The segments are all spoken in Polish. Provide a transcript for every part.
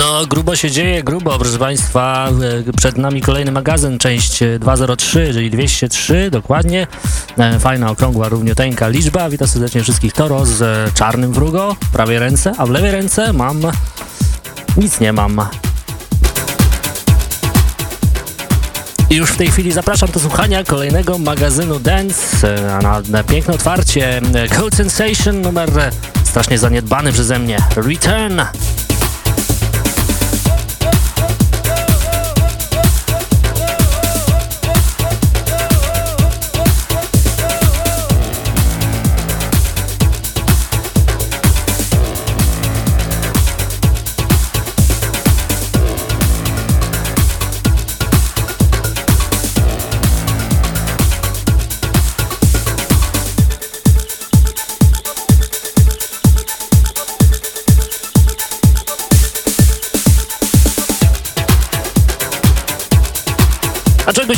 No, grubo się dzieje, grubo, proszę Państwa. E, przed nami kolejny magazyn, część 203, czyli 203, dokładnie. E, fajna, okrągła, równiuteńka liczba. Witam serdecznie wszystkich Toro z czarnym wrugo, w prawej ręce, a w lewej ręce mam... Nic nie mam. I już w tej chwili zapraszam do słuchania kolejnego magazynu Dance e, na, na piękne otwarcie. Cold Sensation numer strasznie zaniedbany przeze mnie. Return.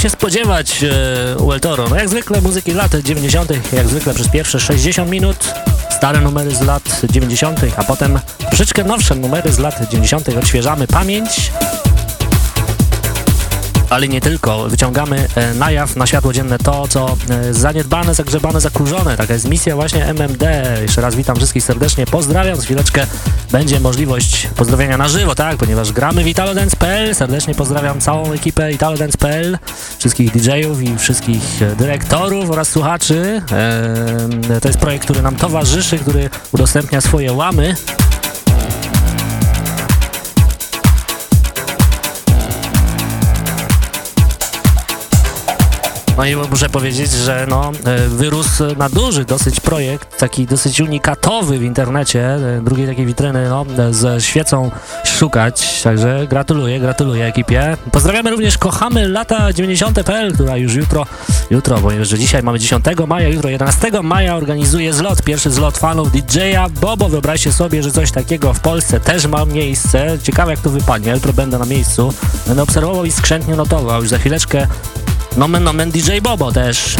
Się spodziewać e, u? No jak zwykle muzyki lat 90., jak zwykle przez pierwsze 60 minut, stare numery z lat 90., a potem troszeczkę nowsze numery z lat 90. odświeżamy pamięć ale nie tylko. Wyciągamy e, na jaw, na światło dzienne to, co e, zaniedbane, zagrzebane, zakurzone. Taka jest misja właśnie MMD. Jeszcze raz witam wszystkich serdecznie, pozdrawiam. Z chwileczkę będzie możliwość pozdrowienia na żywo, tak, ponieważ gramy w italodance.pl. Serdecznie pozdrawiam całą ekipę italodance.pl, wszystkich DJ-ów i wszystkich e, dyrektorów oraz słuchaczy. To jest projekt, który nam towarzyszy, który udostępnia swoje łamy. No i muszę powiedzieć, że no, e, wyrósł na duży dosyć projekt, taki dosyć unikatowy w internecie, e, drugiej takiej witryny no, ze świecą szukać, także gratuluję, gratuluję ekipie. Pozdrawiamy również Kochamy Lata 90.pl, która już jutro, jutro, bo że dzisiaj mamy 10 maja, jutro 11 maja organizuje zlot, pierwszy zlot fanów DJ-a Bobo, wyobraźcie sobie, że coś takiego w Polsce też ma miejsce, ciekawe jak to wypadnie, jutro będę na miejscu, będę obserwował i skrzętnie notował, już za chwileczkę Nomen nomen DJ Bobo też.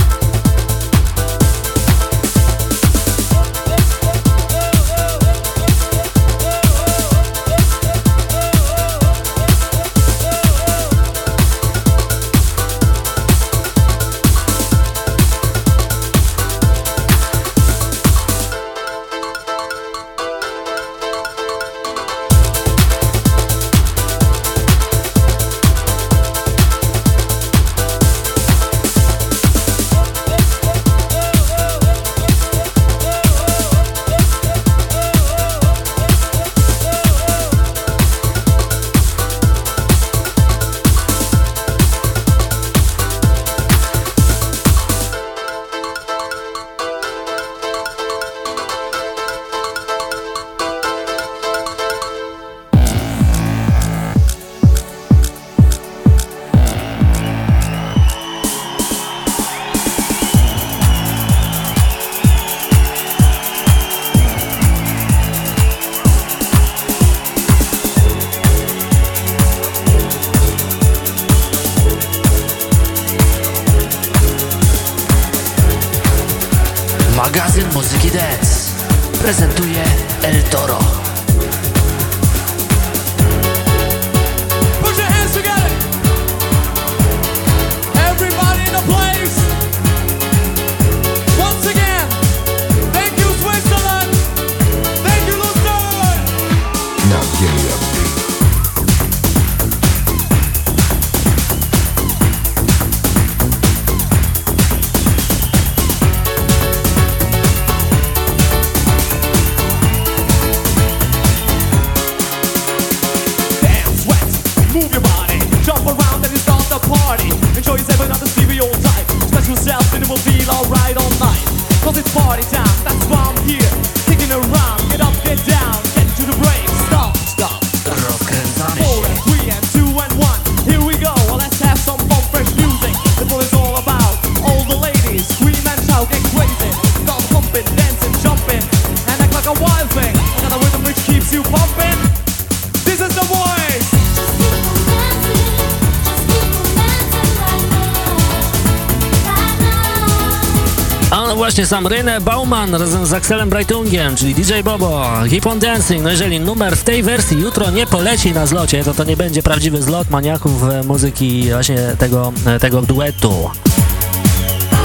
Właśnie sam Rene Bauman razem z Axelem Breitungiem, czyli DJ Bobo, Keep on Dancing. No jeżeli numer w tej wersji jutro nie poleci na zlocie, to to nie będzie prawdziwy zlot maniaków e, muzyki właśnie tego, e, tego duetu.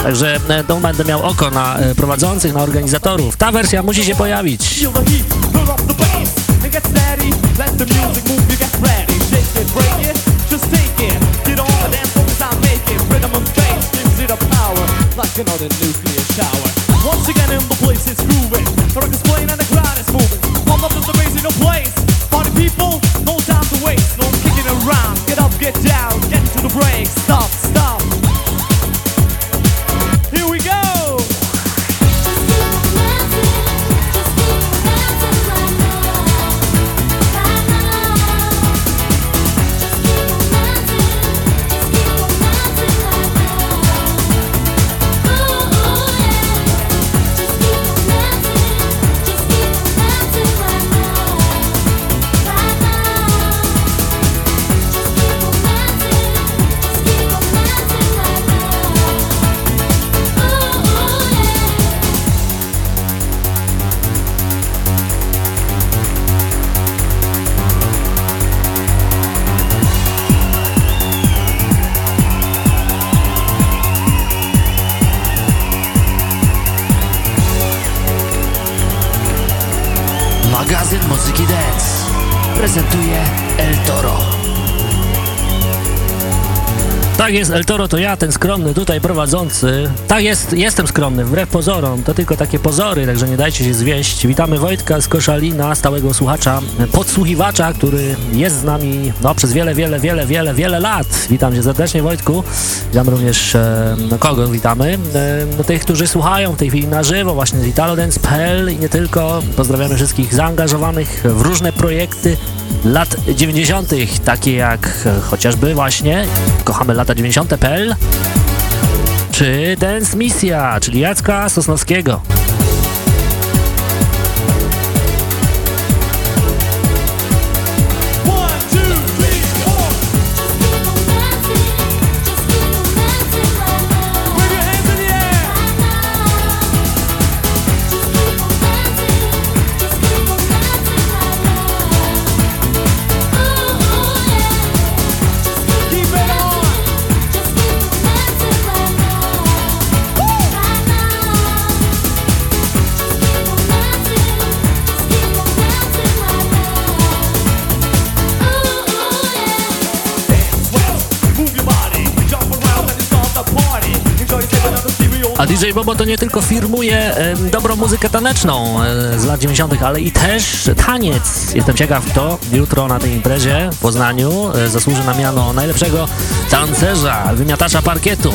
Także to będę miał oko na prowadzących, na organizatorów. Ta wersja musi się pojawić. like nuclear shower. Once again in the place it's grooving, to ja, ten skromny tutaj prowadzący. Tak jest, jestem skromny, wbrew pozorom, to tylko takie pozory, także nie dajcie się zwieść. Witamy Wojtka z Koszalina, stałego słuchacza, podsłuchiwacza, który jest z nami no, przez wiele, wiele, wiele, wiele, wiele lat. Witam cię serdecznie Wojtku. Witam również, e, no, kogo witamy? E, no, tych, którzy słuchają w tej chwili na żywo, właśnie z italodance.pl i nie tylko. Pozdrawiamy wszystkich zaangażowanych w różne projekty lat 90., takie jak chociażby właśnie Kochamy lata 90.pl czy Dance Misja, czyli Jacka Sosnowskiego. DJ Bobo to nie tylko firmuje e, dobrą muzykę taneczną e, z lat 90., ale i też taniec. Jestem ciekaw, kto jutro na tej imprezie w Poznaniu e, zasłuży na miano najlepszego tancerza, wymiatacza parkietu.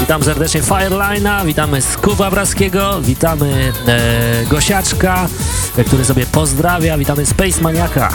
Witam serdecznie Fireline'a, witamy Skuba Braskiego, witamy e, Gosiaczka, który sobie pozdrawia, witamy Space Maniaka.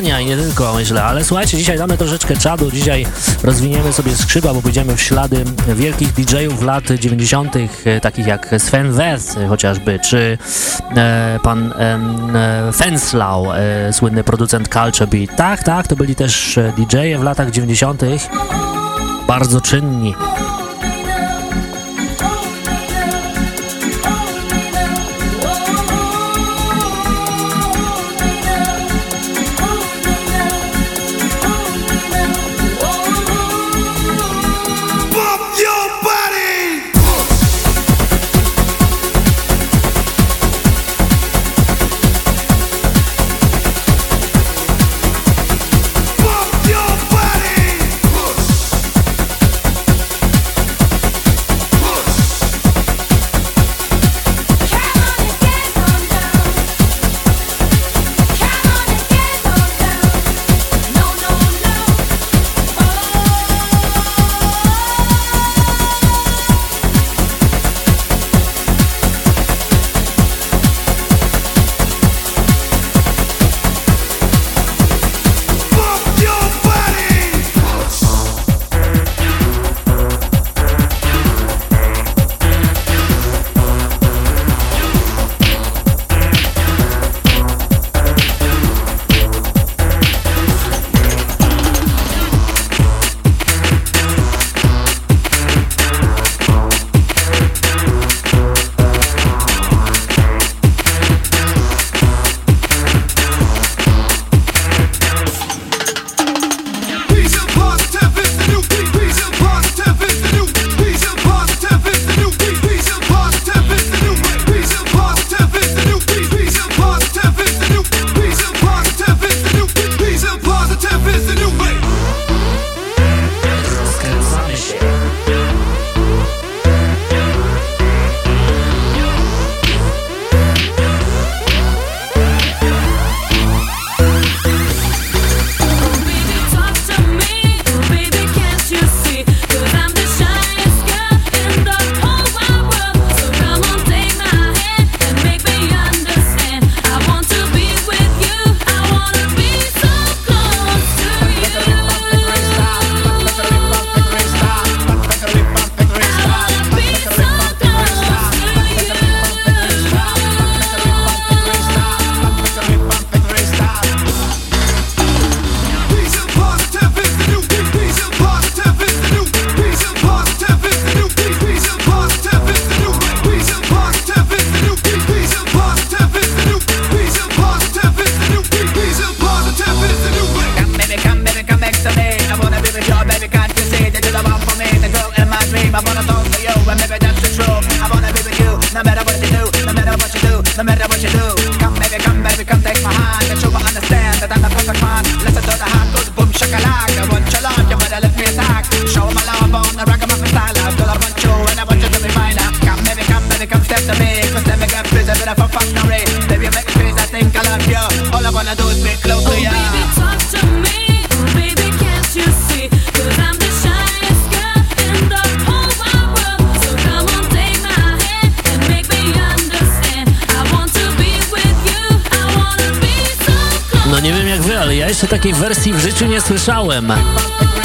I nie tylko, myślę. Ale słuchajcie, dzisiaj damy troszeczkę czadu, dzisiaj rozwiniemy sobie skrzydła, bo pójdziemy w ślady wielkich DJ-ów lat 90., e, takich jak Sven Weth chociażby, czy e, pan e, Fenslau, e, słynny producent Culture Beat. Tak, tak, to byli też e, DJ-e w latach 90., bardzo czynni.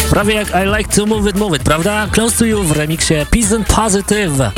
Prawie jak I Like To Move It Move It, prawda? Close To You w remiksie Peace and Positive.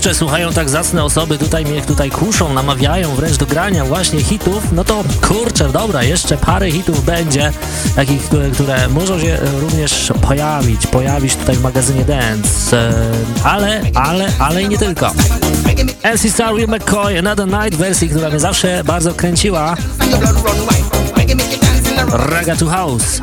Kurczę, słuchają tak zacne osoby, tutaj mnie tutaj kuszą, namawiają wręcz do grania właśnie hitów, no to kurczę, dobra, jeszcze parę hitów będzie, takich, które, które muszą się również pojawić, pojawić tutaj w magazynie Dance, e, ale, ale, ale i nie tylko. MC Star Will McCoy, Another Night wersji, która mnie zawsze bardzo kręciła. Raga to House.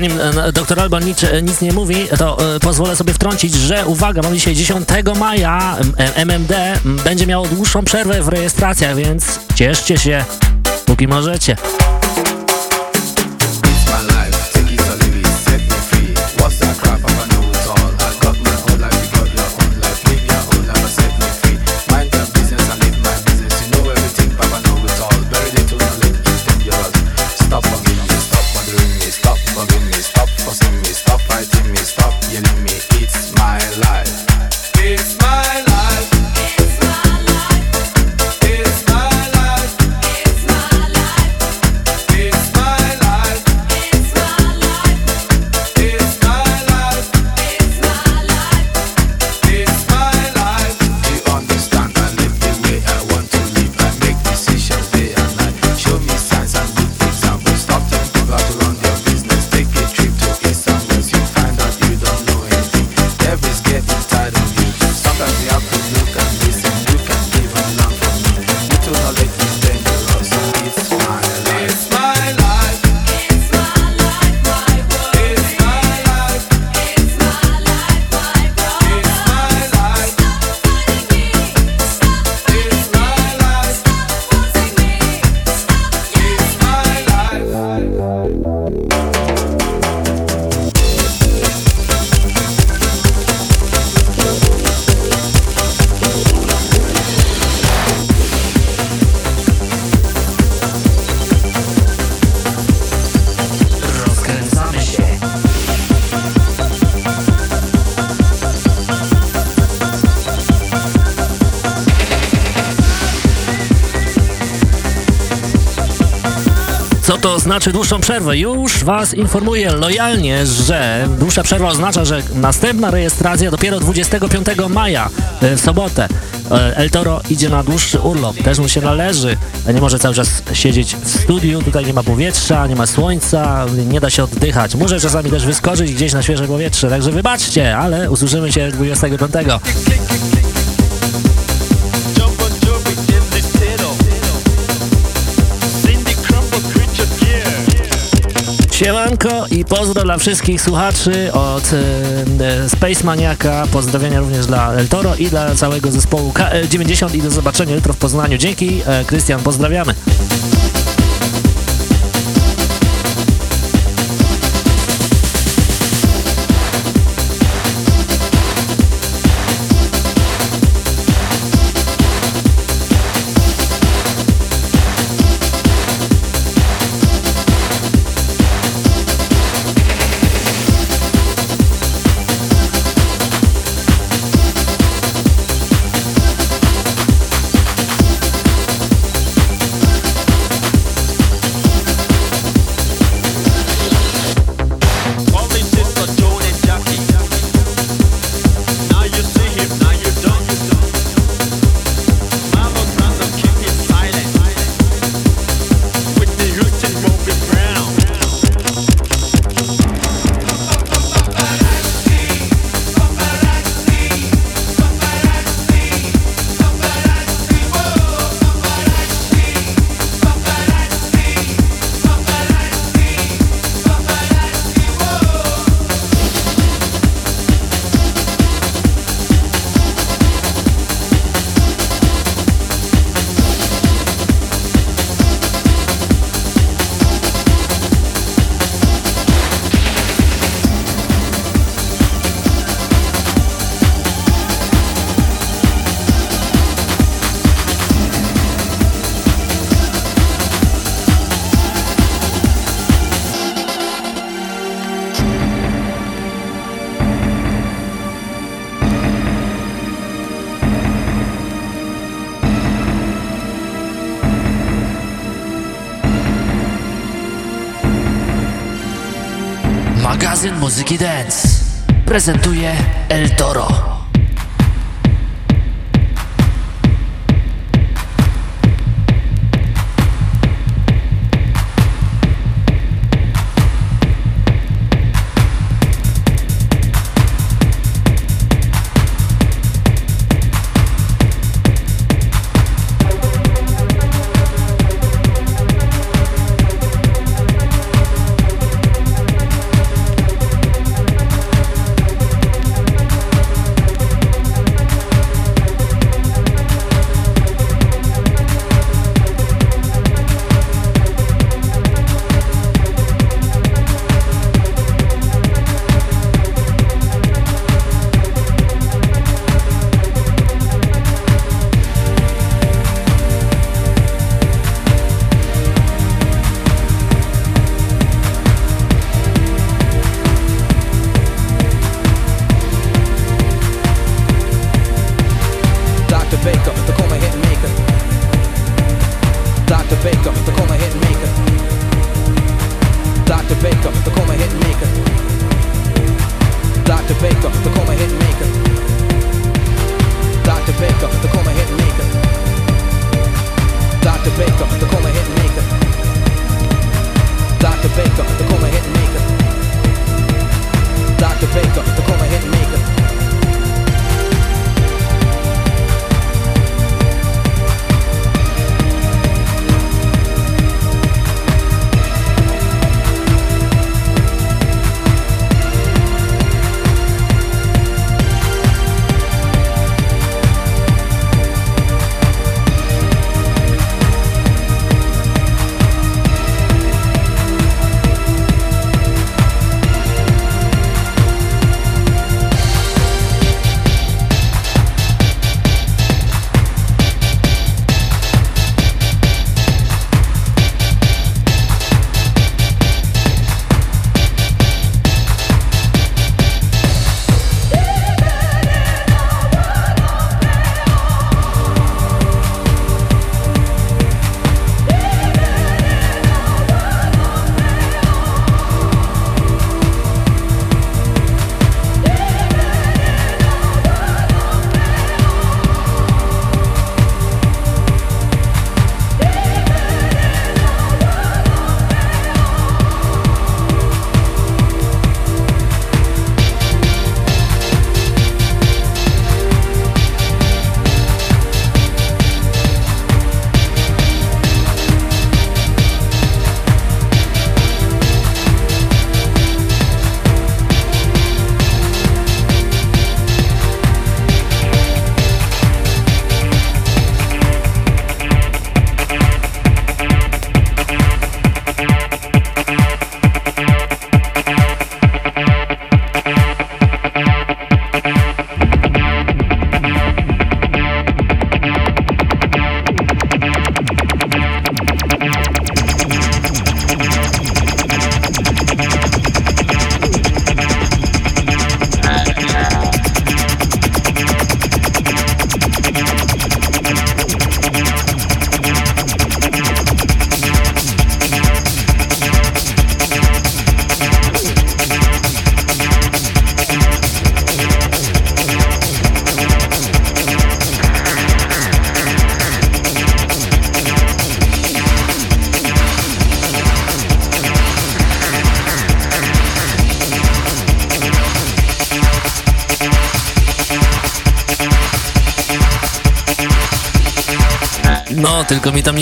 Zanim dr Alban nic, e, nic, nie mówi, to e, pozwolę sobie wtrącić, że uwaga, mamy dzisiaj 10 maja, MMD będzie miało dłuższą przerwę w rejestracjach, więc cieszcie się, póki możecie. Znaczy dłuższą przerwę. Już Was informuję lojalnie, że dłuższa przerwa oznacza, że następna rejestracja dopiero 25 maja e, w sobotę. E, El Toro idzie na dłuższy urlop, też mu się należy. Nie może cały czas siedzieć w studiu, tutaj nie ma powietrza, nie ma słońca, nie da się oddychać. Może czasami też wyskoczyć gdzieś na świeże powietrze, także wybaczcie, ale usłyszymy się 25. Siemanko i pozdro dla wszystkich słuchaczy od e, Space Maniaka, pozdrowienia również dla El Toro i dla całego zespołu KL90 i do zobaczenia jutro w Poznaniu. Dzięki, e, Krystian, pozdrawiamy. Dance prezentuje El Toro.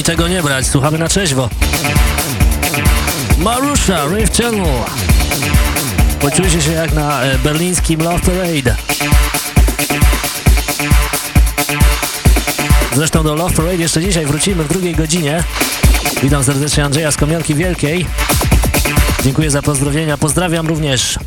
Niczego nie brać, słuchamy na trzeźwo. Marusha, Riff Channel. Poczujcie się jak na e, berlińskim Love Parade. Zresztą do Love Parade jeszcze dzisiaj wrócimy w drugiej godzinie. Witam serdecznie Andrzeja z Komionki Wielkiej. Dziękuję za pozdrowienia. Pozdrawiam również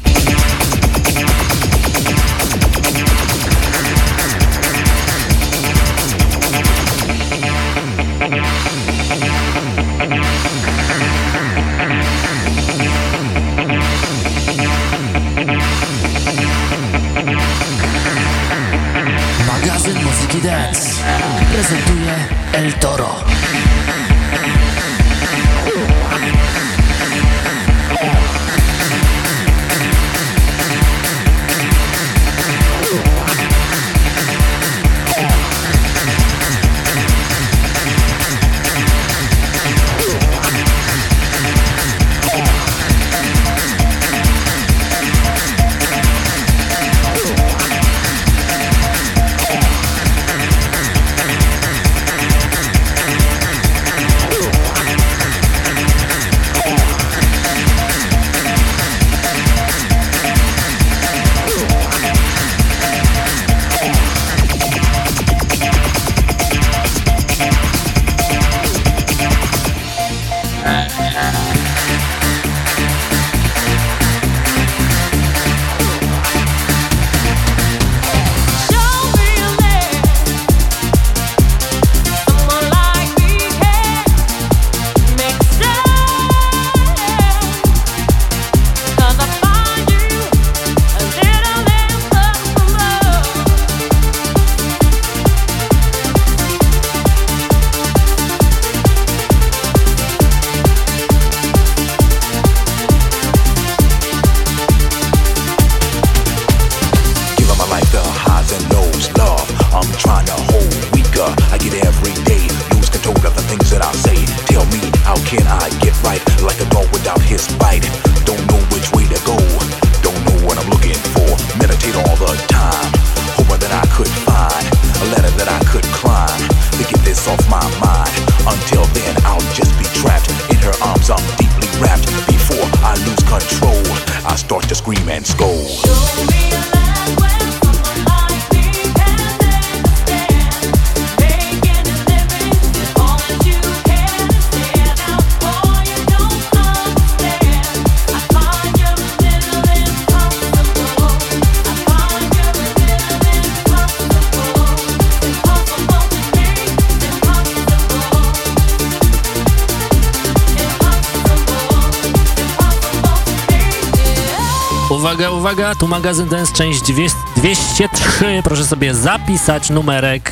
Uwaga, tu magazyn Dance, część 203. Proszę sobie zapisać numerek,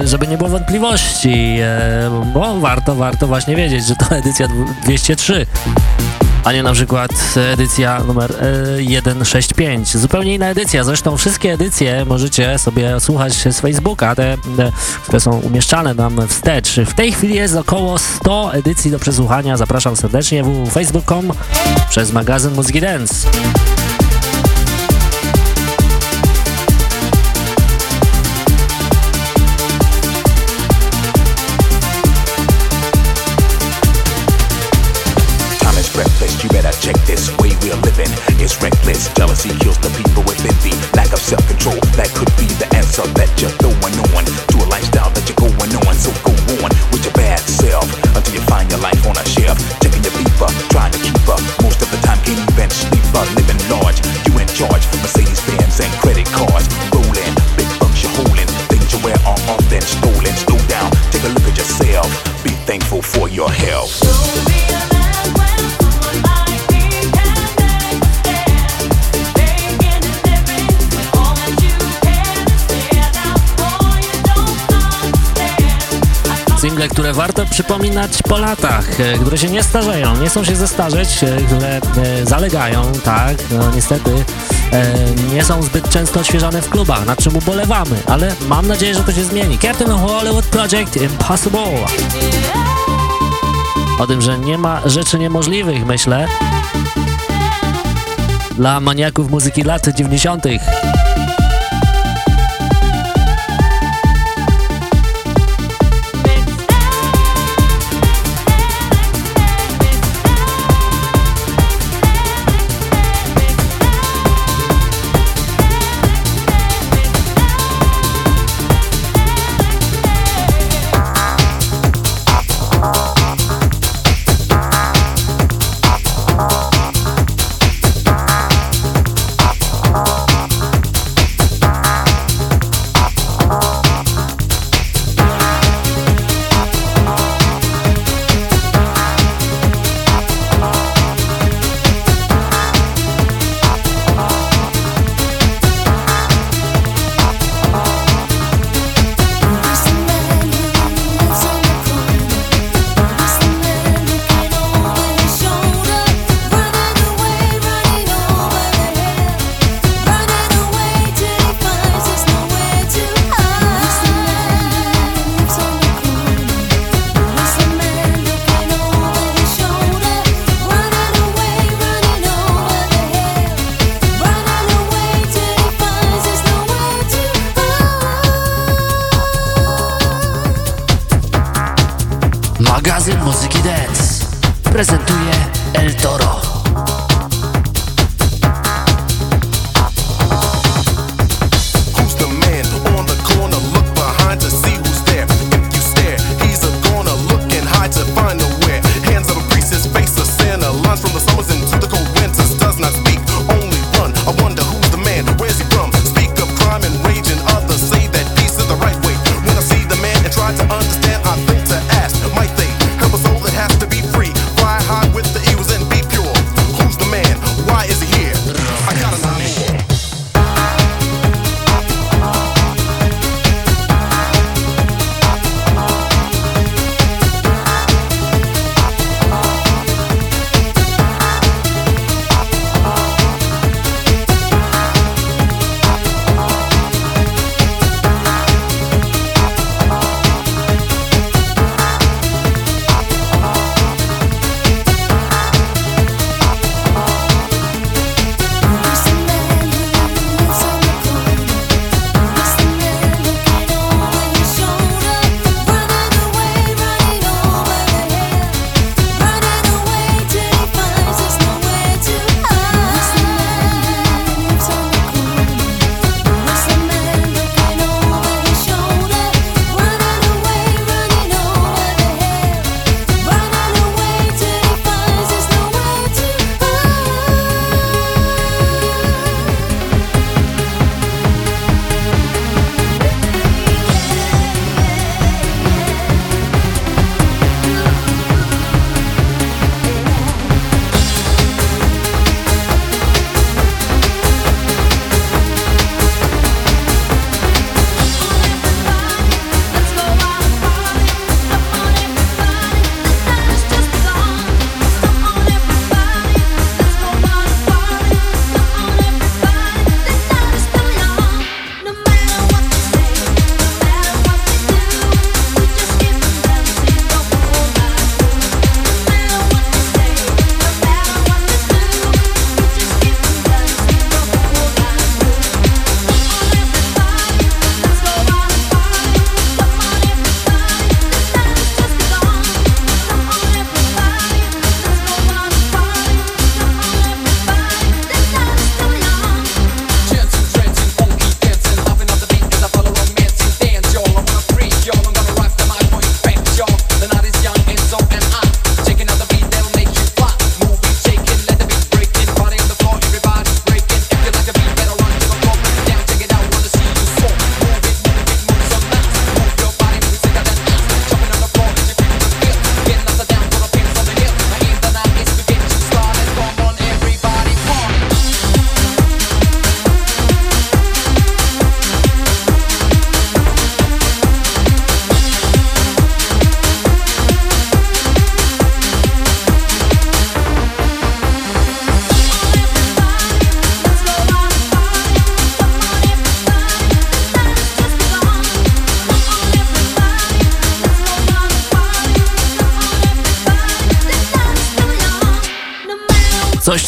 yy, żeby nie było wątpliwości, yy, bo warto, warto właśnie wiedzieć, że to edycja 203 a nie na przykład edycja numer 165. Zupełnie inna edycja. Zresztą wszystkie edycje możecie sobie słuchać z Facebooka, te, które są umieszczane nam wstecz. W tej chwili jest około 100 edycji do przesłuchania. Zapraszam serdecznie www.facebook.com przez magazyn Muzyki Dance. Przypominać po latach, e, które się nie starzeją, nie chcą się zestarzeć, e, które e, zalegają, tak, no niestety nie są zbyt często odświeżane w klubach, nad czym ubolewamy, ale mam nadzieję, że to się zmieni. Captain Hollywood Project Impossible. O tym, że nie ma rzeczy niemożliwych, myślę, dla maniaków muzyki lat 90.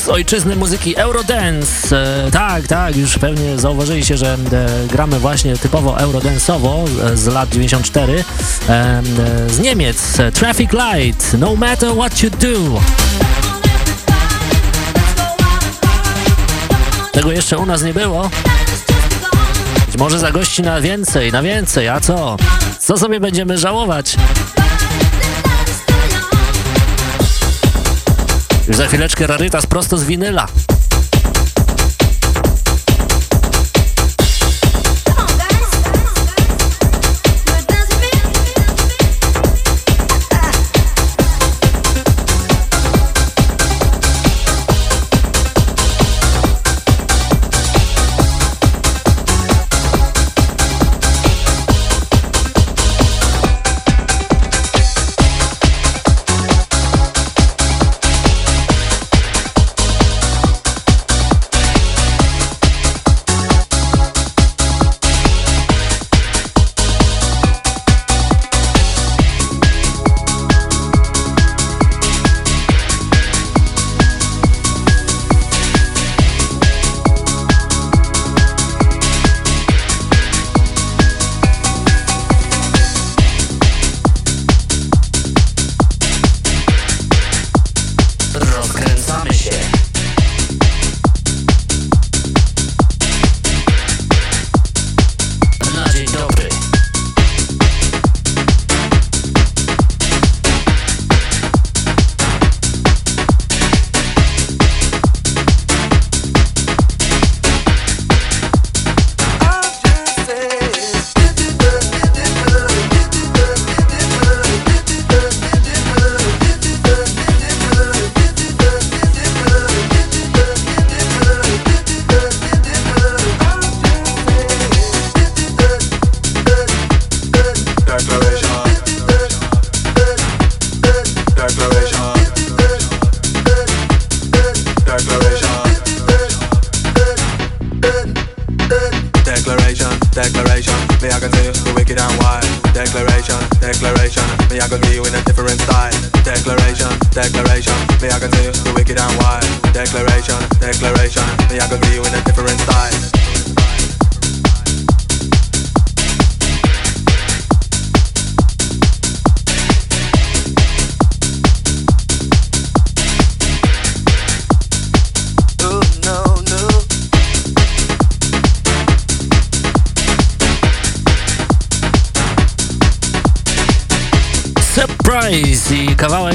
z ojczyzny muzyki Eurodance. E, tak, tak, już pewnie zauważyliście, że e, gramy właśnie typowo eurodance'owo e, z lat 94 e, e, z Niemiec. Traffic Light, No Matter What You Do. Tego jeszcze u nas nie było. Być może zagości na więcej, na więcej, a co? Co sobie będziemy żałować? Za chwileczkę rarytas prosto z winyla.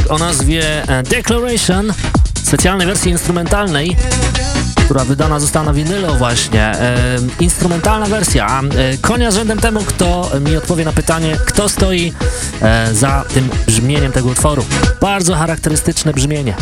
O nazwie e, Declaration, specjalnej wersji instrumentalnej, która wydana została na winylo właśnie. E, instrumentalna wersja. E, konia z rzędem temu, kto mi odpowie na pytanie, kto stoi e, za tym brzmieniem tego utworu. Bardzo charakterystyczne brzmienie.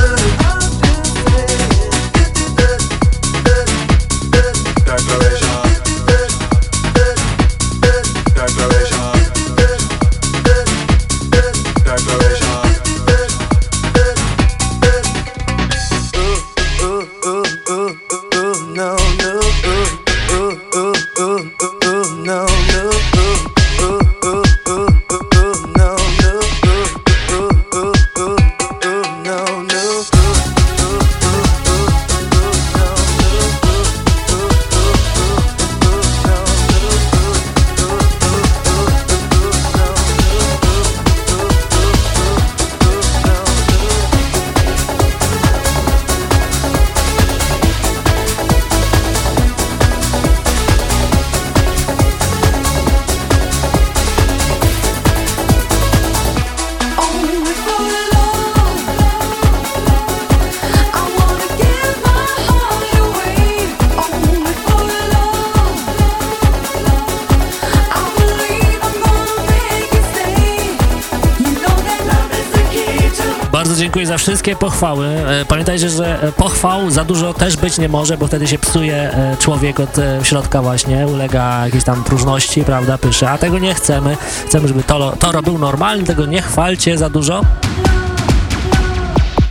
Wszystkie pochwały. E, pamiętajcie, że e, pochwał za dużo też być nie może, bo wtedy się psuje e, człowiek od środka właśnie, ulega jakiejś tam próżności, prawda, pysze, a tego nie chcemy. Chcemy, żeby Toro, Toro był normalny, tego nie chwalcie za dużo.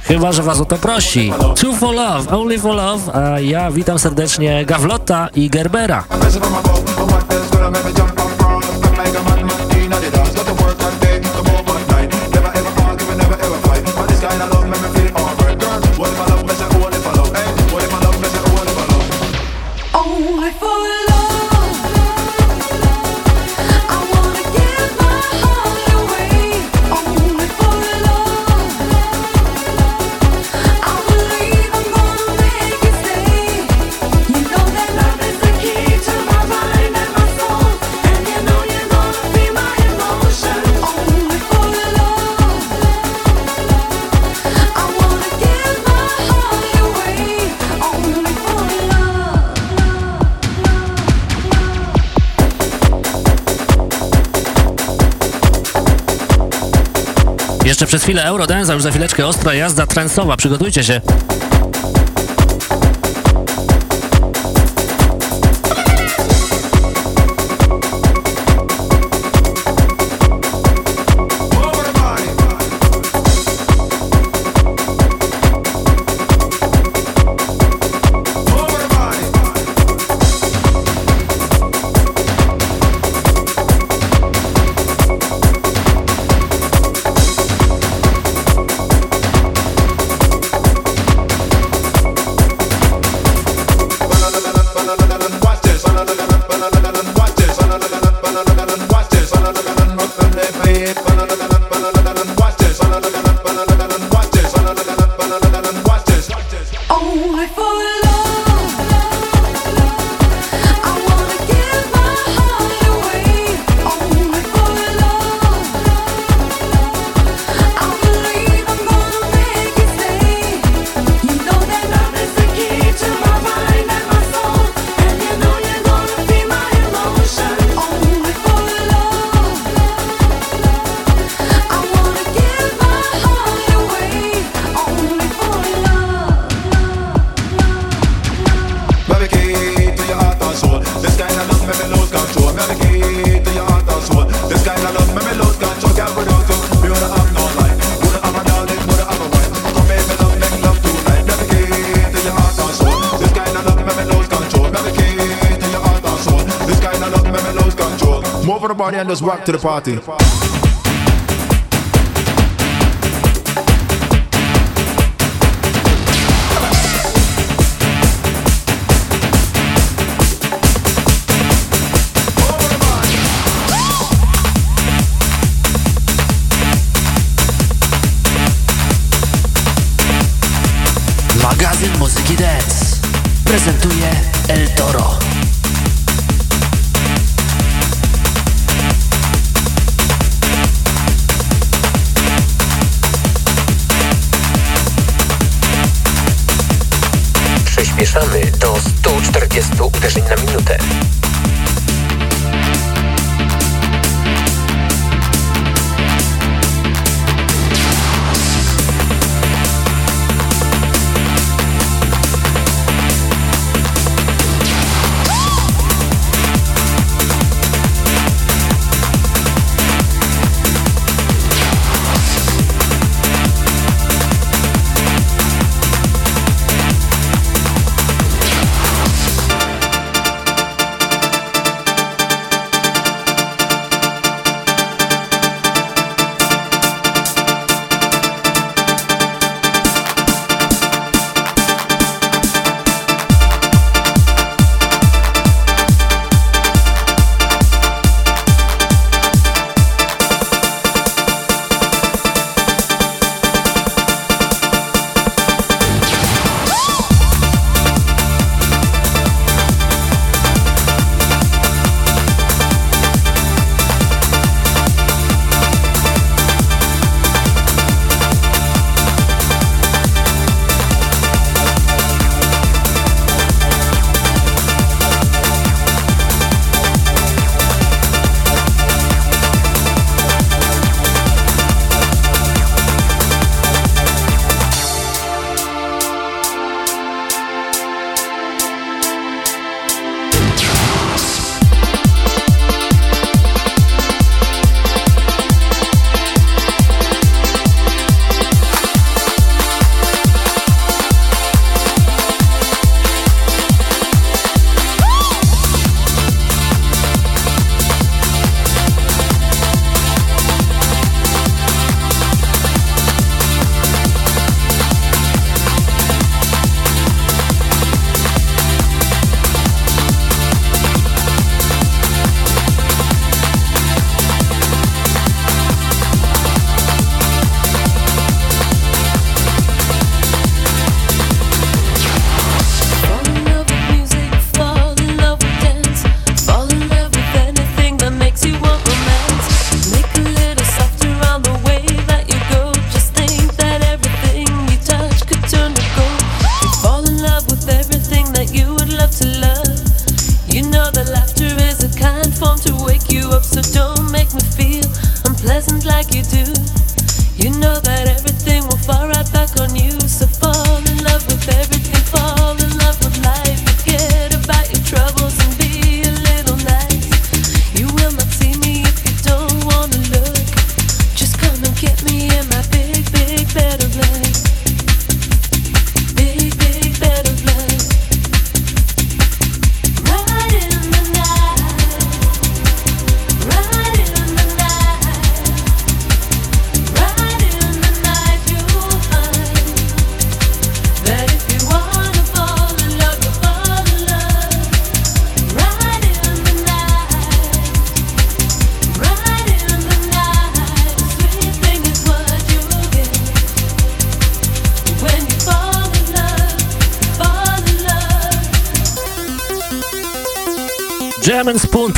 Chyba, że was o to prosi. Two for love, only for love. A ja witam serdecznie Gawlota i Gerbera. Jeszcze przez chwilę Eurodance, a już za chwileczkę ostra jazda trensowa. Przygotujcie się. Just rock to the party. Magazyn Muzyki Dance prezentuje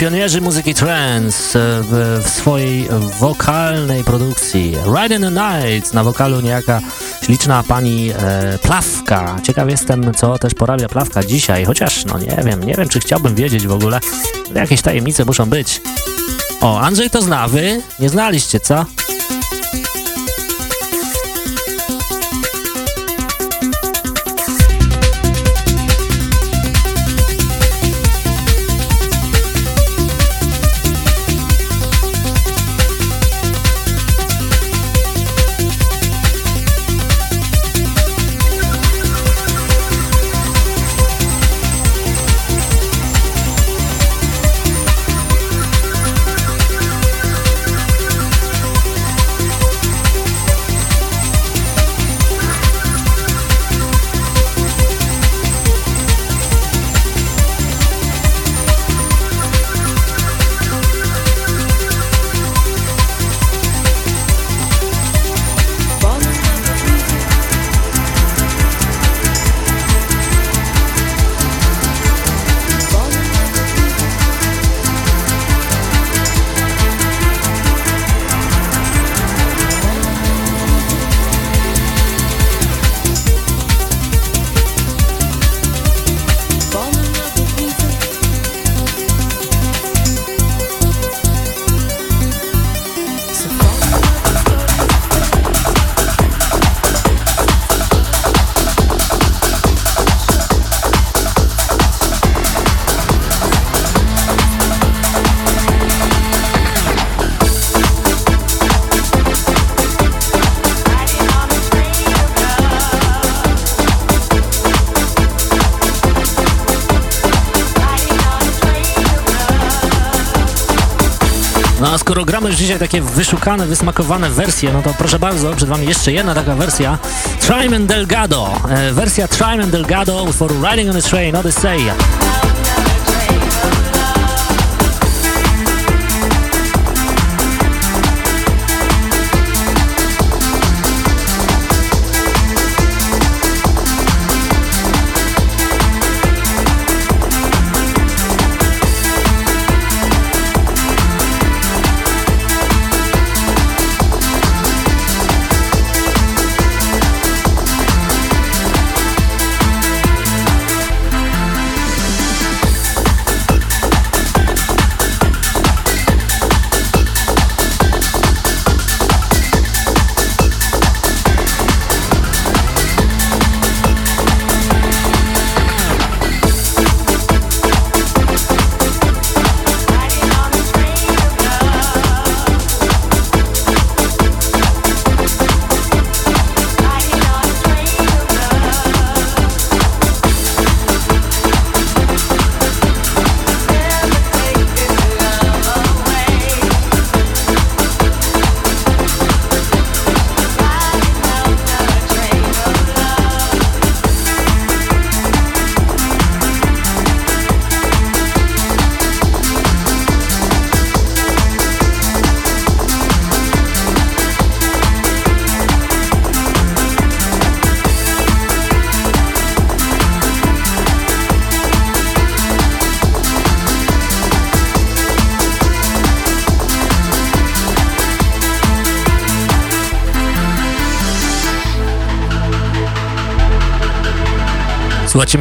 pionierzy muzyki trance w, w swojej wokalnej produkcji. Ride in the Night, na wokalu niejaka śliczna pani e, Plawka. Ciekaw jestem, co też porabia Plawka dzisiaj, chociaż no nie wiem, nie wiem, czy chciałbym wiedzieć w ogóle. Jakieś tajemnice muszą być. O, Andrzej to zna, wy? Nie znaliście, co? Dzisiaj takie wyszukane, wysmakowane wersje, no to proszę bardzo, przed wami jeszcze jedna taka wersja. Tryman Delgado, e, wersja Tryman Delgado for Riding on the Train Odyssey.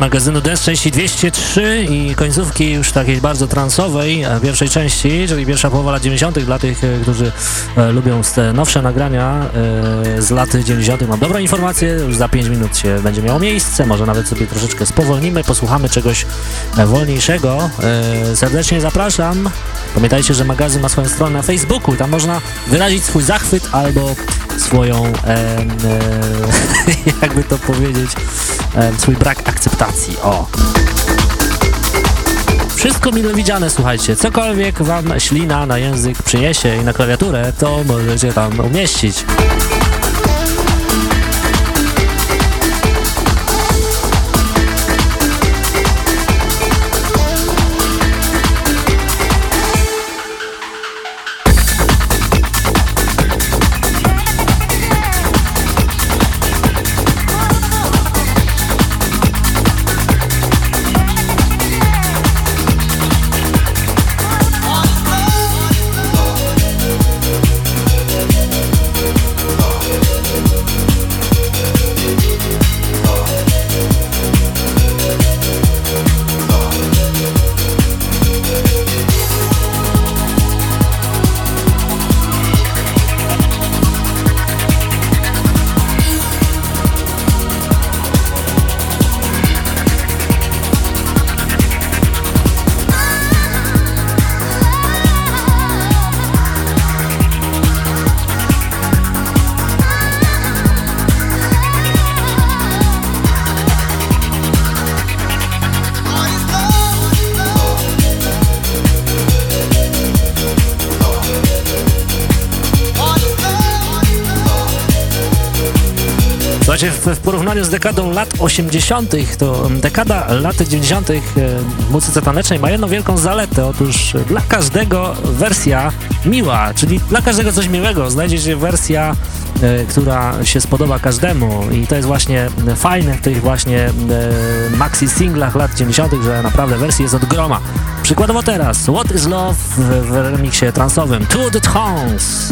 Magazynu Dance części 203 i końcówki już takiej bardzo transowej e, pierwszej części, czyli pierwsza połowa lat 90. dla tych, e, którzy e, lubią te nowsze nagrania e, z lat 90. Mam dobrą informację, już za 5 minut się będzie miało miejsce, może nawet sobie troszeczkę spowolnimy, posłuchamy czegoś e, wolniejszego. E, serdecznie zapraszam. Pamiętajcie, że magazyn ma swoją stronę na Facebooku tam można wyrazić swój zachwyt albo swoją, jakby to powiedzieć, swój brak akceptacji. O. Wszystko mile widziane, słuchajcie. Cokolwiek wam ślina na język przyniesie i na klawiaturę, to możecie tam umieścić. Porównaniu z dekadą lat 80., to dekada lat 90. e, w muzyce tanecznej ma jedną wielką zaletę. Otóż dla każdego wersja miła, czyli dla każdego coś miłego. Znajdzie się wersja, e, która się spodoba każdemu i to jest właśnie fajne w tych właśnie e, maxi singlach lat 90., że naprawdę wersji jest od groma. Przykładowo teraz What is Love w remiksie transowym To the Tones.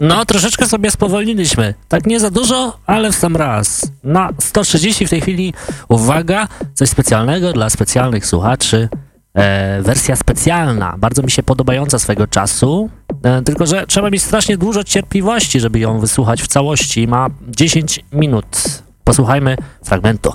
No, troszeczkę sobie spowolniliśmy. Tak nie za dużo, ale w sam raz. Na 130 w tej chwili, uwaga, coś specjalnego dla specjalnych słuchaczy. E, wersja specjalna, bardzo mi się podobająca swego czasu, e, tylko że trzeba mieć strasznie dużo cierpliwości, żeby ją wysłuchać w całości. Ma 10 minut. Posłuchajmy fragmentu.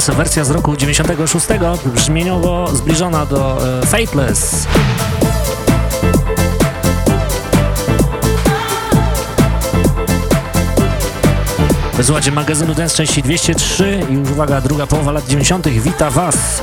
Dance, wersja z roku 96, brzmieniowo zbliżona do e, Fateless. W magazynu Dance części 203 i już uwaga, druga połowa lat 90. Wita Was!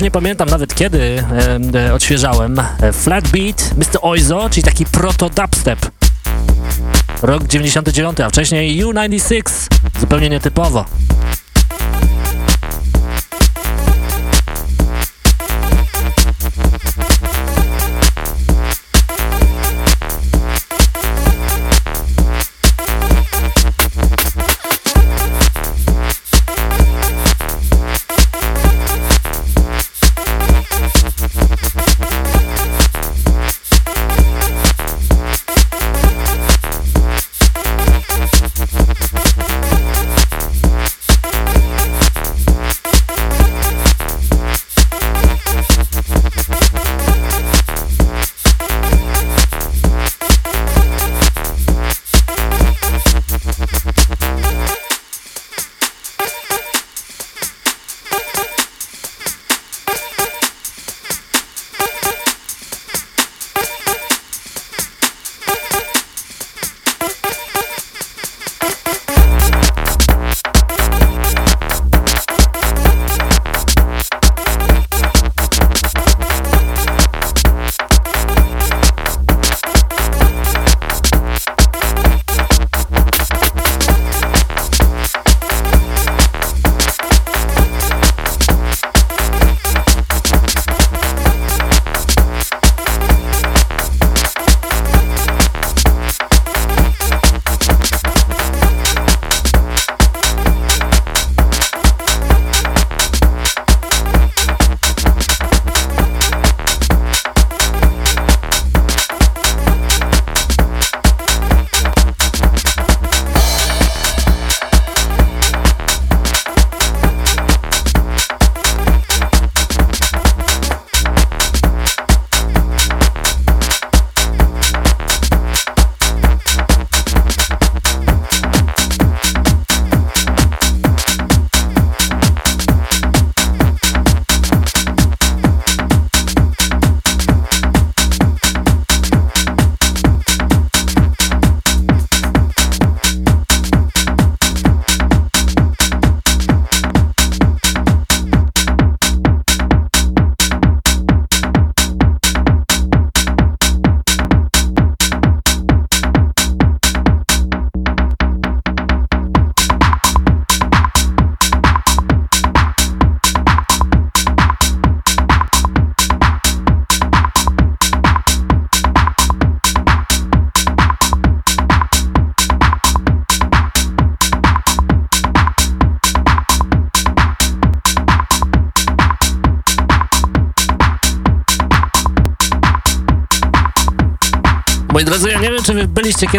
Już nie pamiętam nawet kiedy e, e, odświeżałem. E, Flat Beat, Mr. Oizo, czyli taki proto-dubstep. Rok 99, a wcześniej U96, zupełnie nietypowo.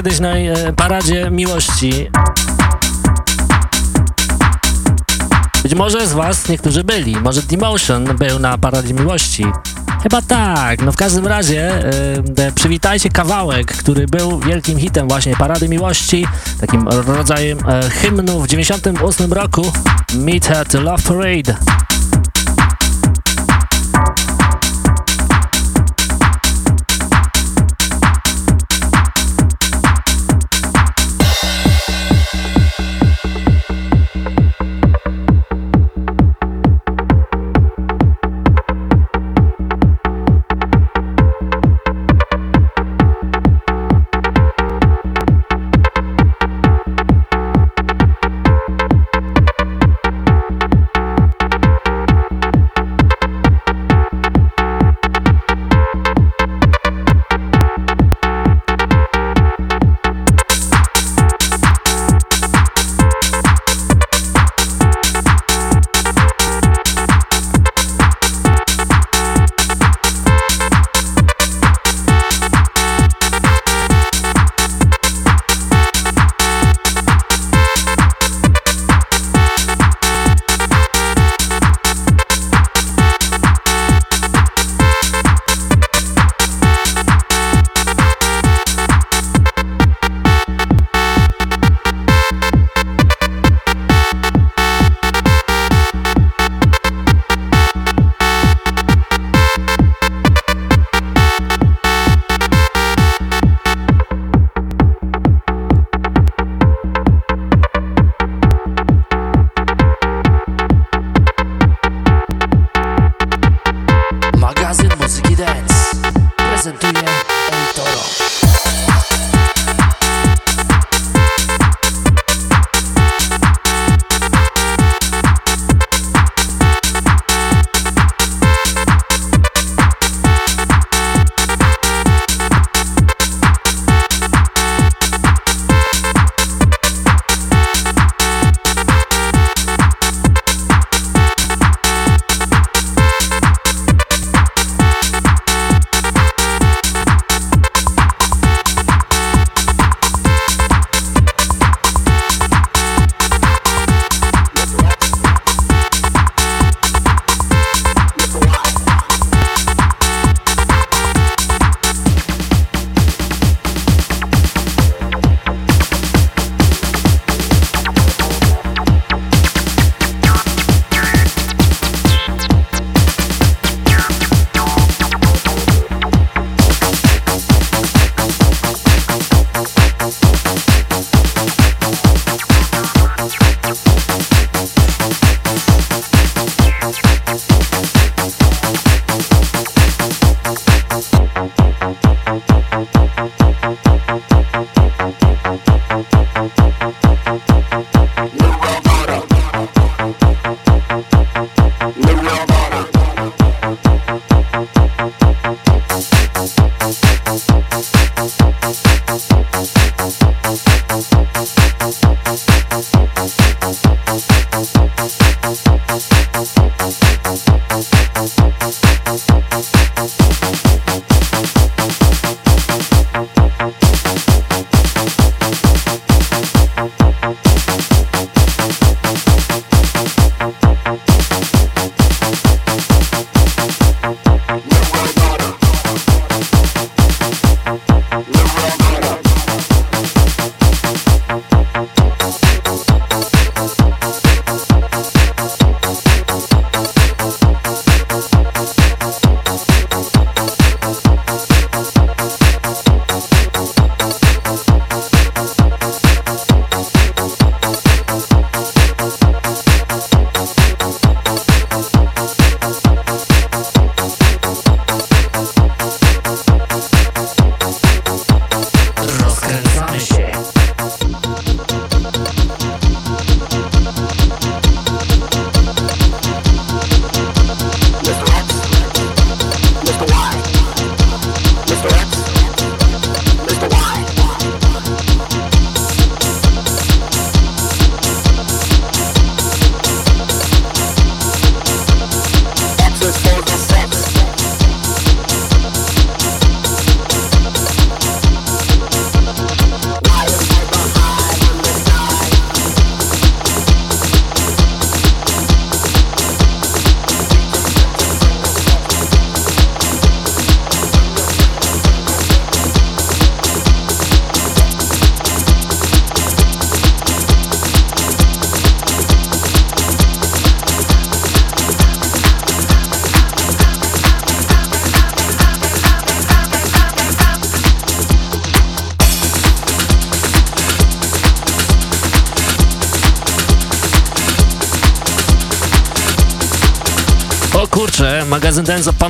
Kiedyś na e, paradzie miłości. Być może z was niektórzy byli. Może Demotion był na paradzie miłości. Chyba tak. No w każdym razie e, przywitajcie kawałek, który był wielkim hitem właśnie Parady Miłości, takim rodzajem e, hymnu w 98 roku Meet to Love Parade.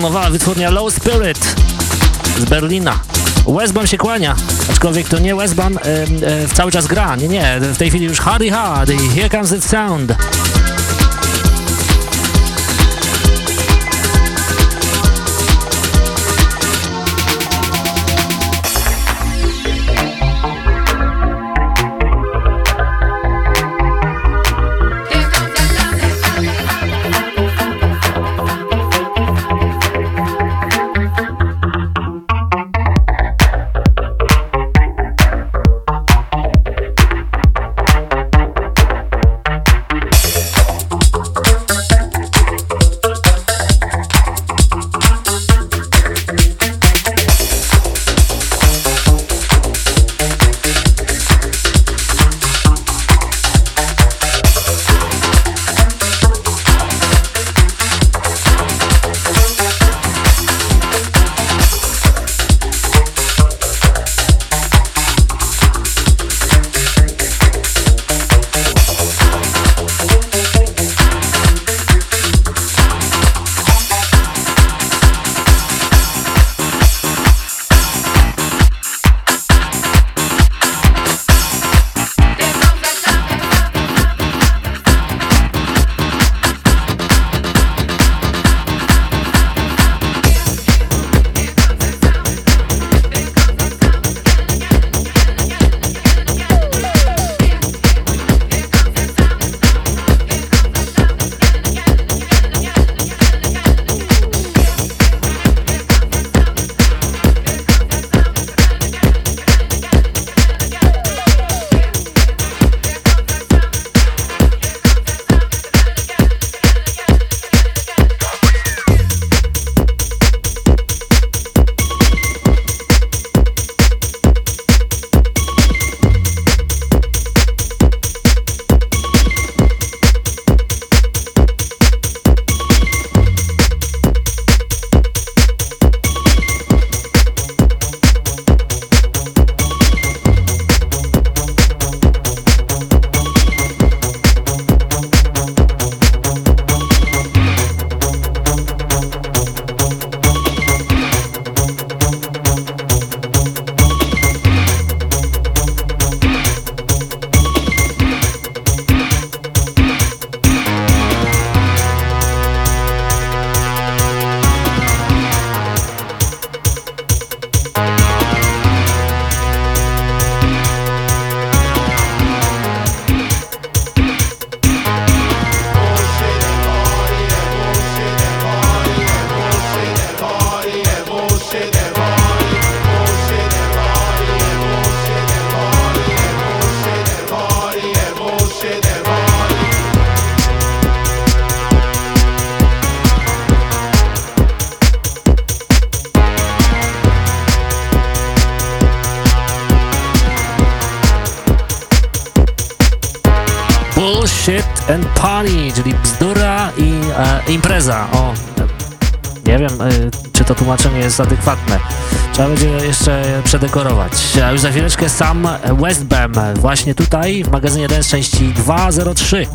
Zapanowała wytwórnia Low Spirit z Berlina. Westbam się kłania, aczkolwiek to nie Westbam e, cały czas gra, nie, nie, w tej chwili już Hardy Hard i Here Comes the Sound. Jest adekwatne. Trzeba będzie jeszcze przedekorować. A już za chwileczkę sam Westbam, właśnie tutaj w magazynie Dance części 203.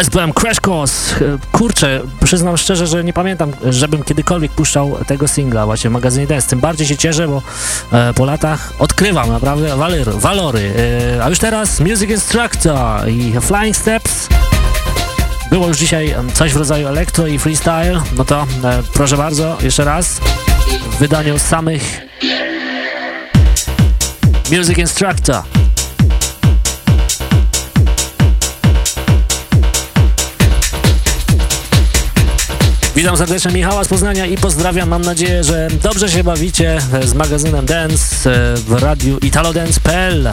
Westbam Crash Course. Kurczę, przyznam szczerze, że nie pamiętam, żebym kiedykolwiek puszczał tego singla właśnie w magazynie Dance. Tym bardziej się cieszę, bo e, po latach odkrywam naprawdę walory. walory. E, a już teraz Music Instructor i Flying Steps. Było już dzisiaj coś w rodzaju elektro i freestyle, no to e, proszę bardzo, jeszcze raz w wydaniu samych Music Instructor. Witam serdecznie Michała z Poznania i pozdrawiam. Mam nadzieję, że dobrze się bawicie z magazynem Dance e, w radiu italodance.pl.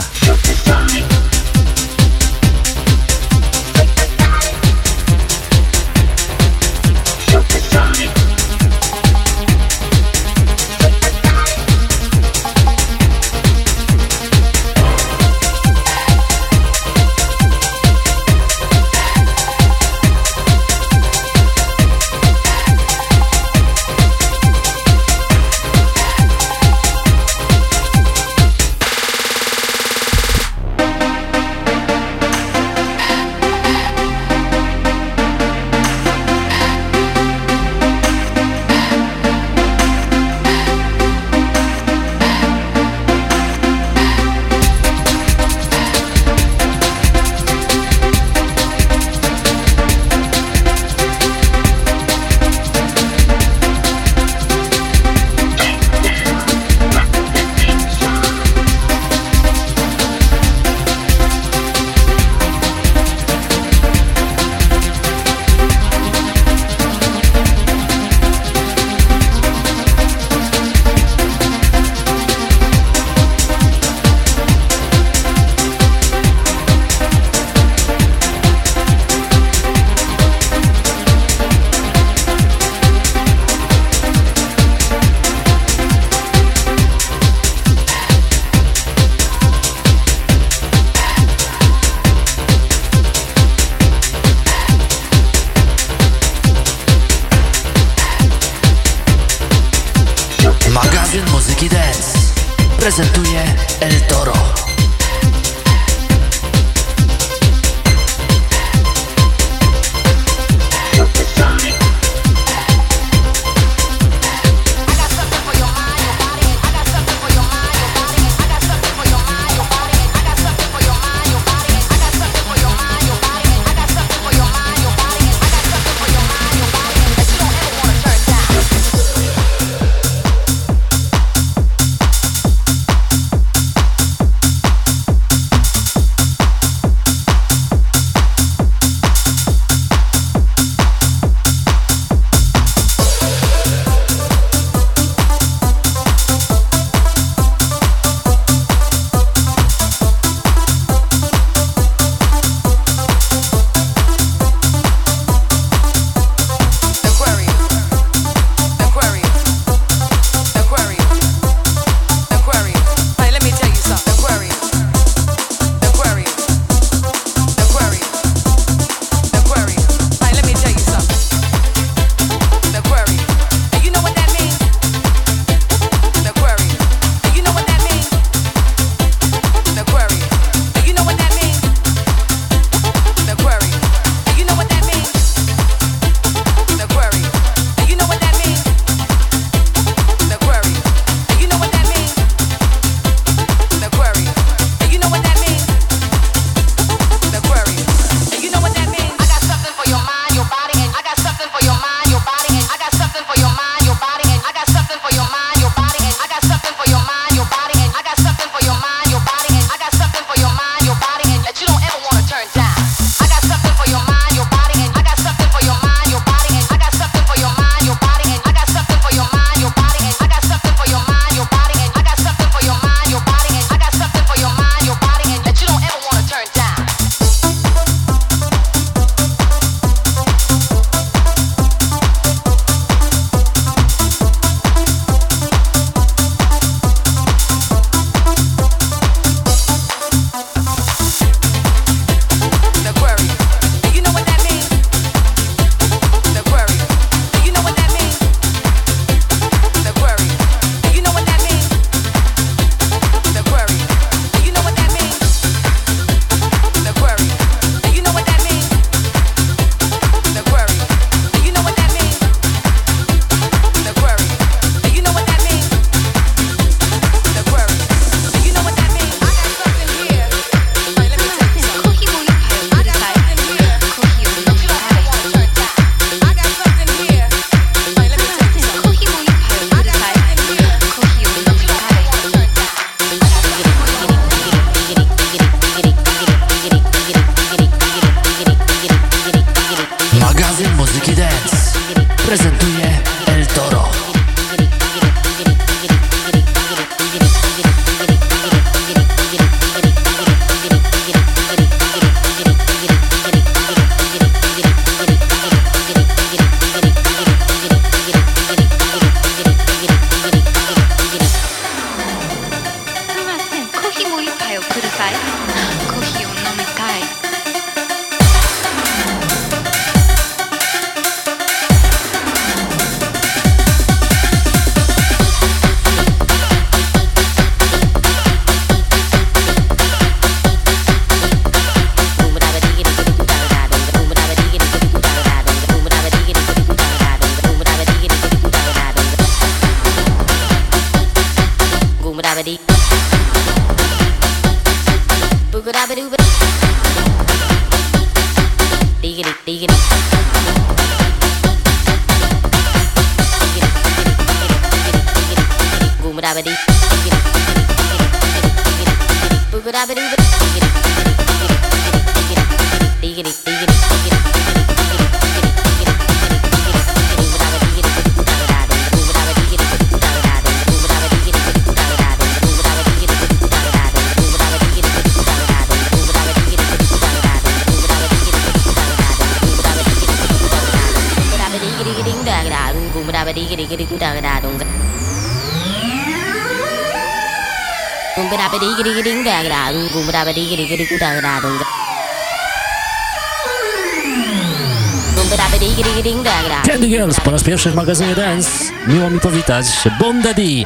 Candy Girls po raz pierwszy w magazynie Dance. Miło mi powitać. Boom Daddy.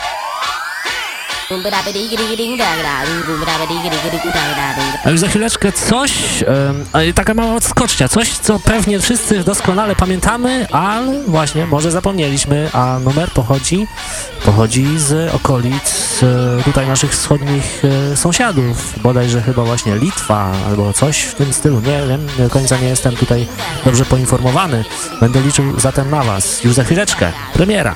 A już za chwileczkę coś, um, taka mała odskocznia, coś, co pewnie wszyscy doskonale pamiętamy, ale właśnie może zapomnieliśmy, a numer pochodzi, pochodzi z okolic e, tutaj naszych wschodnich e, sąsiadów, bodajże chyba właśnie Litwa albo coś w tym stylu, nie wiem, do końca nie jestem tutaj dobrze poinformowany. Będę liczył zatem na Was już za chwileczkę. Premiera.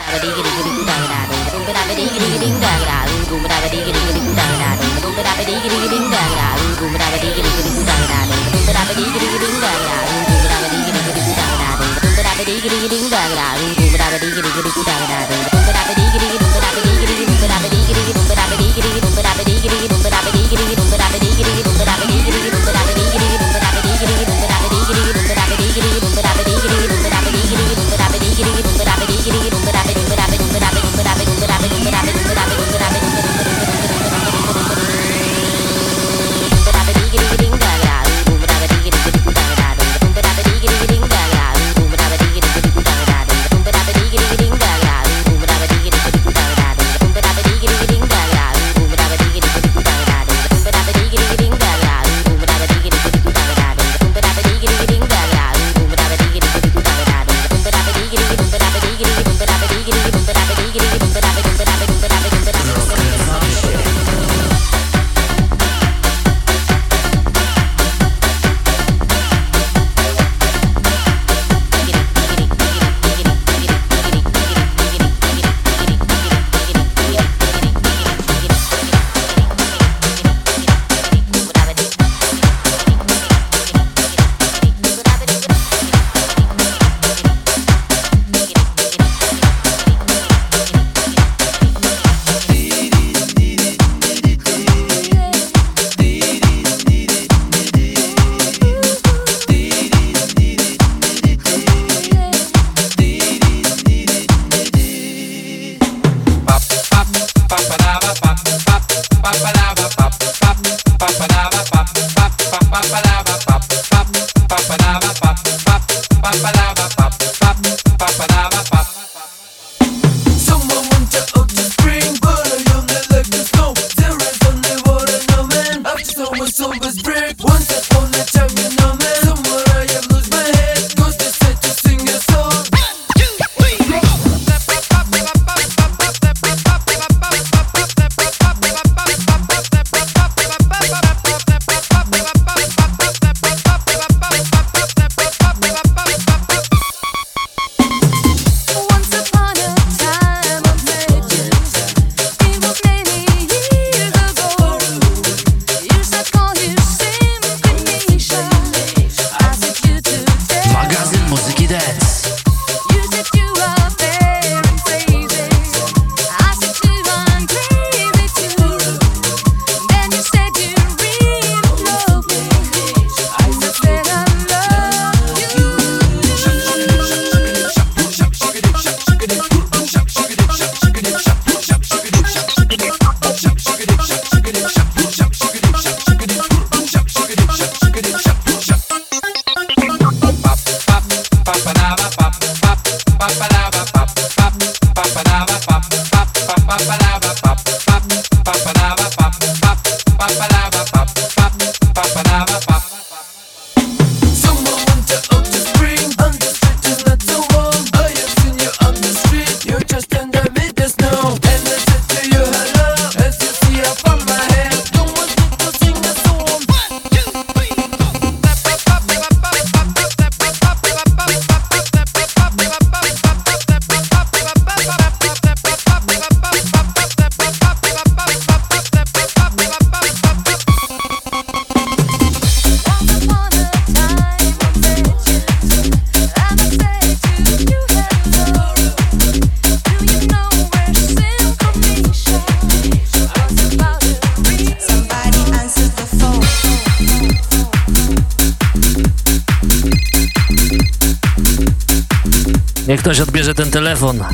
Ten telefon.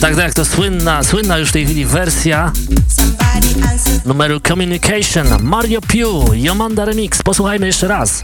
Tak, tak, to słynna, słynna już w tej chwili wersja numeru Communication, Mario Piu, Yomanda Remix. Posłuchajmy jeszcze raz.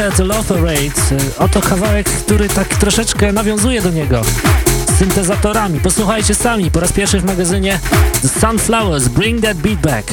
Meet Love Parade. Oto kawałek, który tak troszeczkę nawiązuje do niego. Z syntezatorami. Posłuchajcie sami, po raz pierwszy w magazynie The Sunflowers, Bring That Beat Back.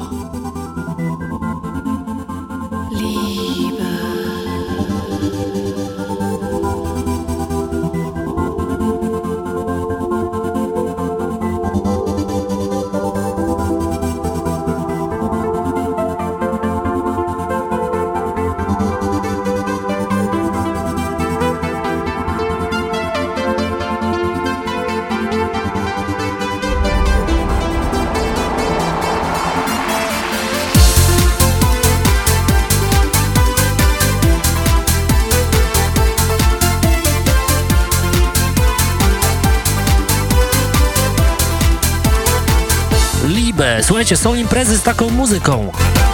Są imprezy z taką muzyką.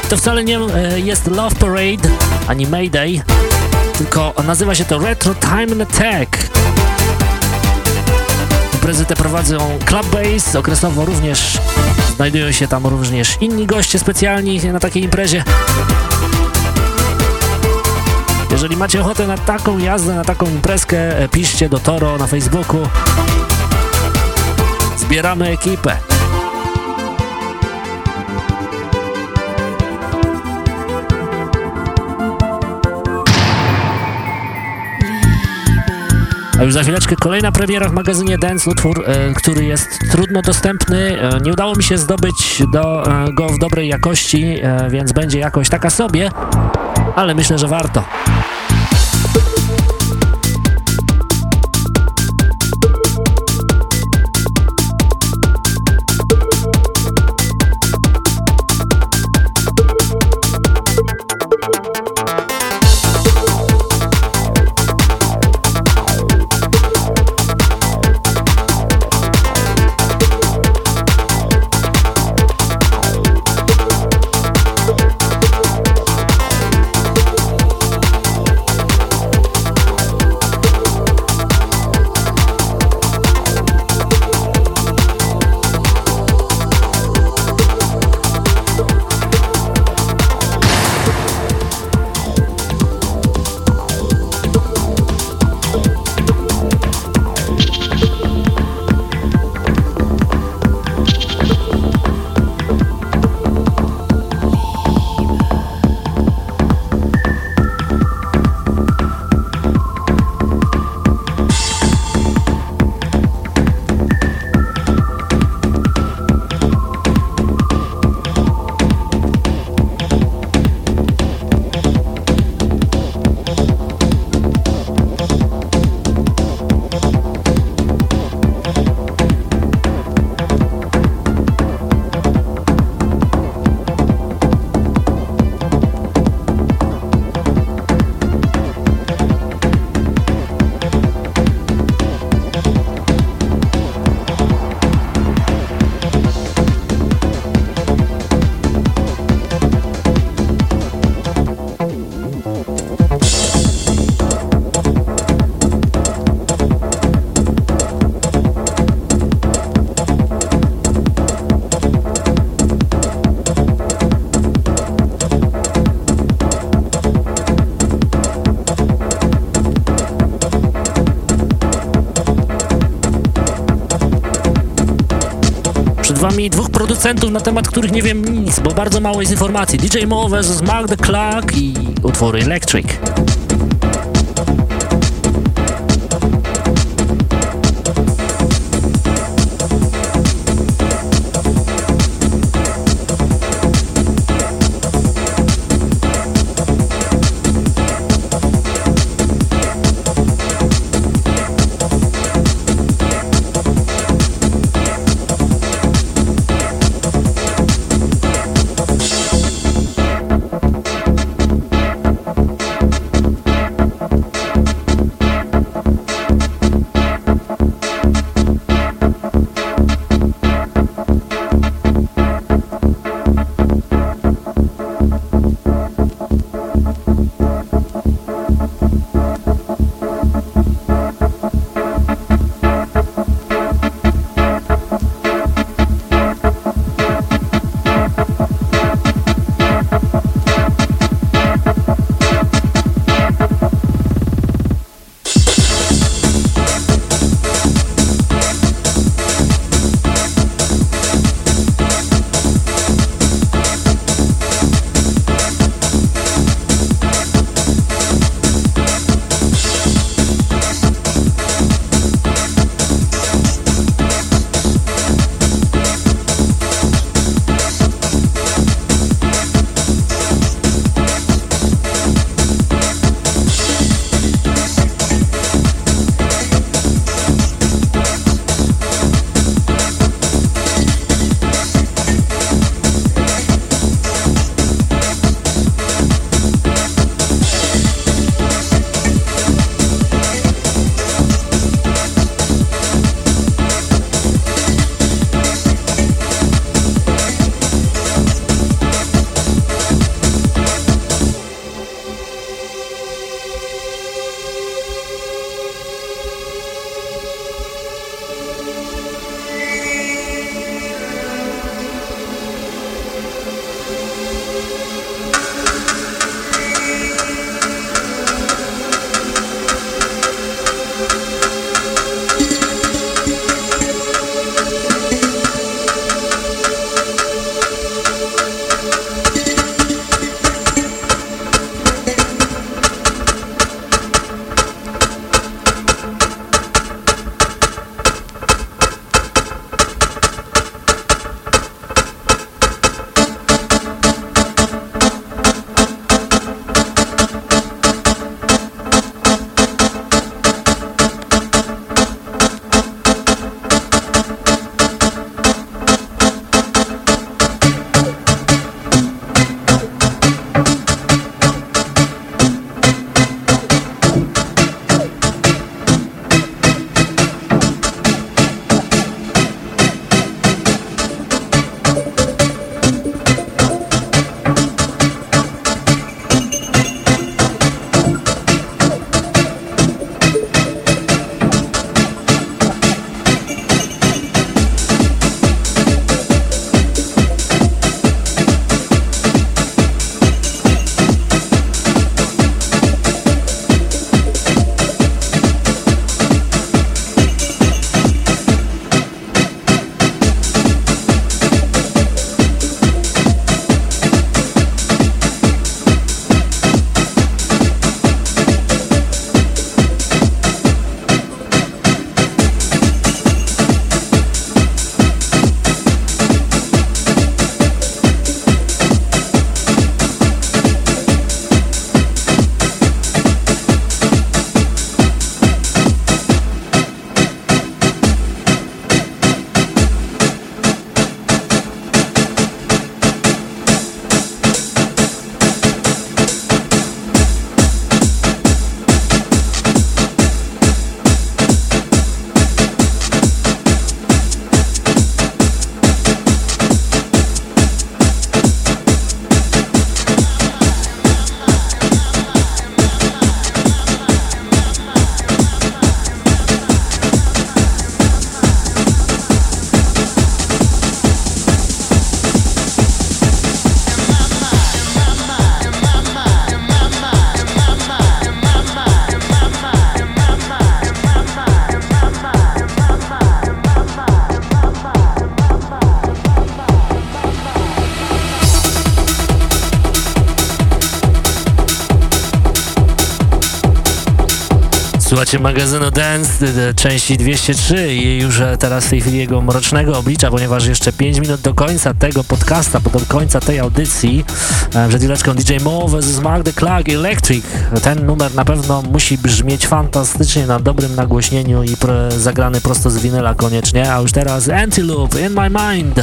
To wcale nie e, jest Love Parade ani Mayday, tylko nazywa się to Retro Time Attack. Imprezy te prowadzą Club Base, okresowo również znajdują się tam również inni goście specjalni na takiej imprezie. Jeżeli macie ochotę na taką jazdę, na taką imprezkę, e, piszcie do Toro na Facebooku. Zbieramy ekipę. Już za chwileczkę kolejna premiera w magazynie Dance, utwór, e, który jest trudno dostępny. E, nie udało mi się zdobyć do, e, go w dobrej jakości, e, więc będzie jakoś taka sobie, ale myślę, że warto. Wami dwóch producentów, na temat których nie wiem nic, bo bardzo mało jest informacji. DJ Mo vs Mark the Clark i utwory Electric. Słuchajcie magazynu Dance, części 203 i już e, teraz w tej chwili jego mrocznego oblicza, ponieważ jeszcze 5 minut do końca tego podcasta, do końca tej audycji. E, przed chwileczką DJ Mo vs Mark the Clark Electric. Ten numer na pewno musi brzmieć fantastycznie na dobrym nagłośnieniu i zagrany prosto z winyla koniecznie. A już teraz Antelope in my mind.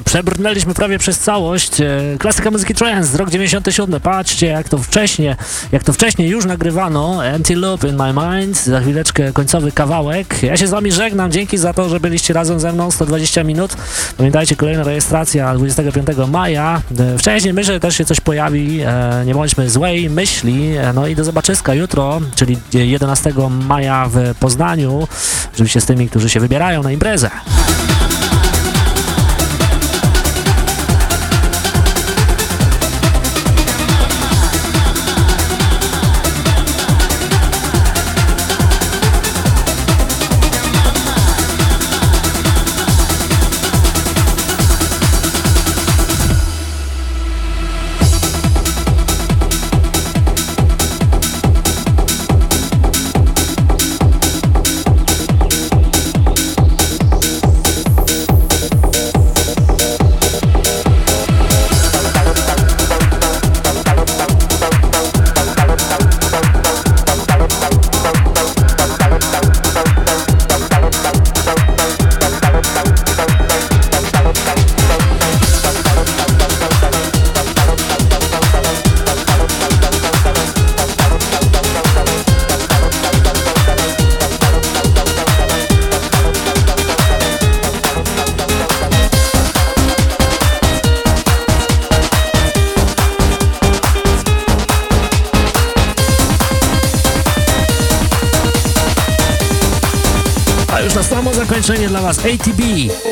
Przebrnęliśmy prawie przez całość. E, klasyka muzyki trance, rok 97. Patrzcie, jak to wcześniej, jak to wcześniej już nagrywano. Antelope in my mind, za chwileczkę końcowy kawałek. Ja się z wami żegnam, dzięki za to, że byliście razem ze mną 120 minut. Pamiętajcie, kolejna rejestracja 25 maja. E, wcześniej myślę, że też się coś pojawi. E, nie bądźmy złej myśli. No i do zobaczyska jutro, czyli 11 maja w Poznaniu. Oczywiście z tymi, którzy się wybierają na imprezę. ATB.